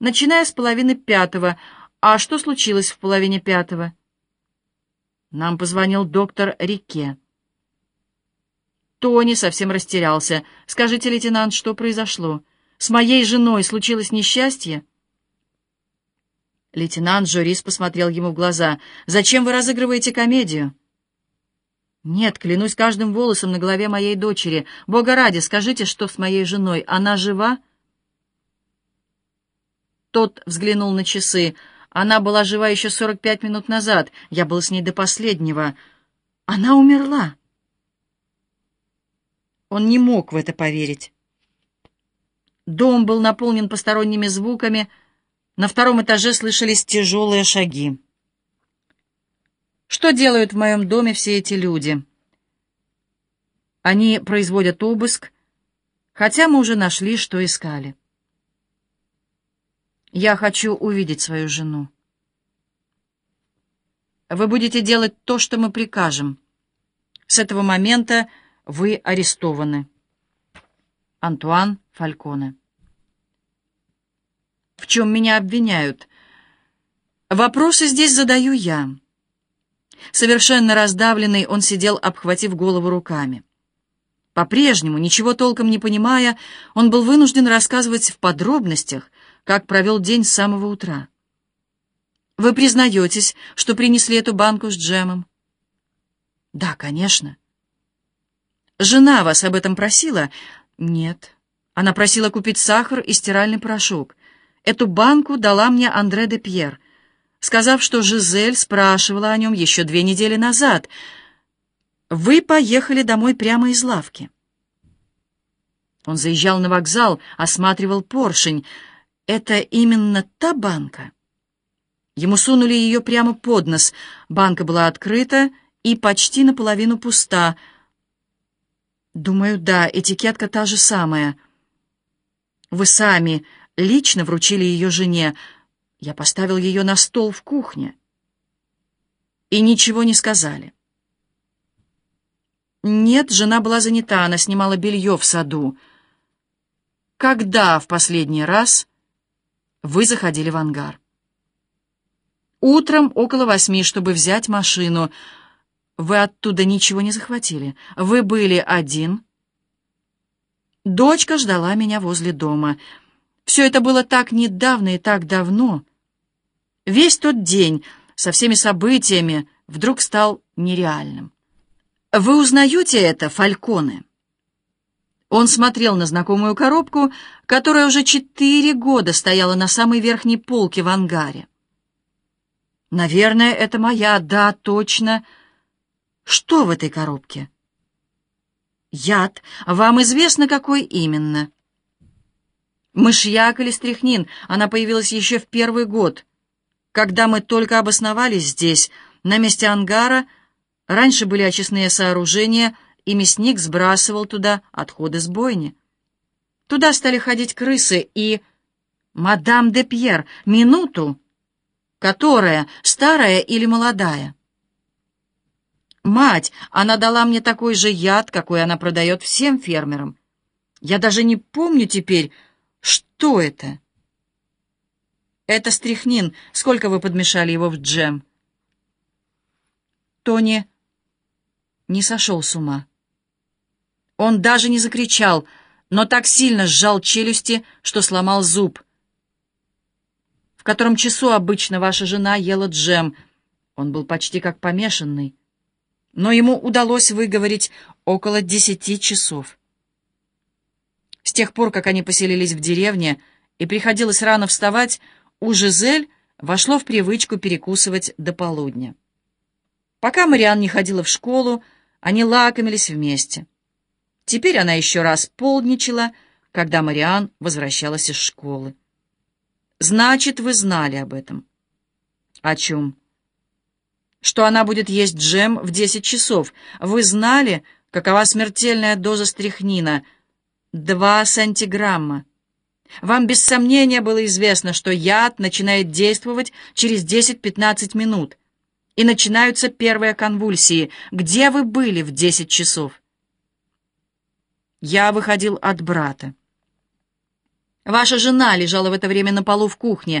начиная с половины пятого. А что случилось в половине пятого? Нам позвонил доктор Рике. Тони совсем растерялся. «Скажите, лейтенант, что произошло? С моей женой случилось несчастье?» Лейтенант Жорис посмотрел ему в глаза. «Зачем вы разыгрываете комедию?» «Нет, клянусь каждым волосом на голове моей дочери. Бога ради, скажите, что с моей женой. Она жива?» Тот взглянул на часы. «Она была жива еще сорок пять минут назад. Я был с ней до последнего. Она умерла!» Он не мог в это поверить. Дом был наполнен посторонними звуками, на втором этаже слышались тяжелые шаги. Что делают в моем доме все эти люди? Они производят обыск, хотя мы уже нашли, что искали. Я хочу увидеть свою жену. Вы будете делать то, что мы прикажем. С этого момента вы арестованы. Антуан Фальконе. В чем меня обвиняют? Вопросы здесь задаю я. Совершенно раздавленный, он сидел, обхватив голову руками. По-прежнему, ничего толком не понимая, он был вынужден рассказывать в подробностях, как провел день с самого утра. «Вы признаетесь, что принесли эту банку с джемом?» «Да, конечно». Жена вас об этом просила? Нет. Она просила купить сахар и стиральный порошок. Эту банку дала мне Андре де Пьер, сказав, что Жизель спрашивала о нем еще две недели назад. Вы поехали домой прямо из лавки. Он заезжал на вокзал, осматривал поршень. Это именно та банка. Ему сунули ее прямо под нос. Банка была открыта и почти наполовину пуста — Думаю, да, этикетка та же самая. Вы сами лично вручили ее жене. Я поставил ее на стол в кухне. И ничего не сказали. Нет, жена была занята, она снимала белье в саду. Когда в последний раз вы заходили в ангар? Утром около восьми, чтобы взять машину — вы оттуда ничего не захватили. Вы были один. Дочка ждала меня возле дома. Все это было так недавно и так давно. Весь тот день со всеми событиями вдруг стал нереальным. Вы узнаете это, Фальконе? Он смотрел на знакомую коробку, которая уже четыре года стояла на самой верхней полке в ангаре. «Наверное, это моя, да, точно», что в этой коробке? Яд. Вам известно, какой именно? Мышьяк или стряхнин. Она появилась еще в первый год. Когда мы только обосновались здесь, на месте ангара, раньше были очистные сооружения, и мясник сбрасывал туда отходы с бойни. Туда стали ходить крысы и... «Мадам де Пьер, минуту!» «Которая, старая или молодая?» Мать, она дала мне такой же яд, какой она продает всем фермерам. Я даже не помню теперь, что это. Это стряхнин. Сколько вы подмешали его в джем? Тони не сошел с ума. Он даже не закричал, но так сильно сжал челюсти, что сломал зуб. В котором часу обычно ваша жена ела джем? Он был почти как помешанный но ему удалось выговорить около десяти часов. С тех пор, как они поселились в деревне и приходилось рано вставать, у Жизель вошло в привычку перекусывать до полудня. Пока Мариан не ходила в школу, они лакомились вместе. Теперь она еще раз полдничала, когда Мариан возвращалась из школы. «Значит, вы знали об этом». «О чем?» что она будет есть джем в 10 часов. Вы знали, какова смертельная доза стрихнина? Два сантиграмма. Вам без сомнения было известно, что яд начинает действовать через 10-15 минут. И начинаются первые конвульсии. Где вы были в 10 часов? Я выходил от брата. Ваша жена лежала в это время на полу в кухне.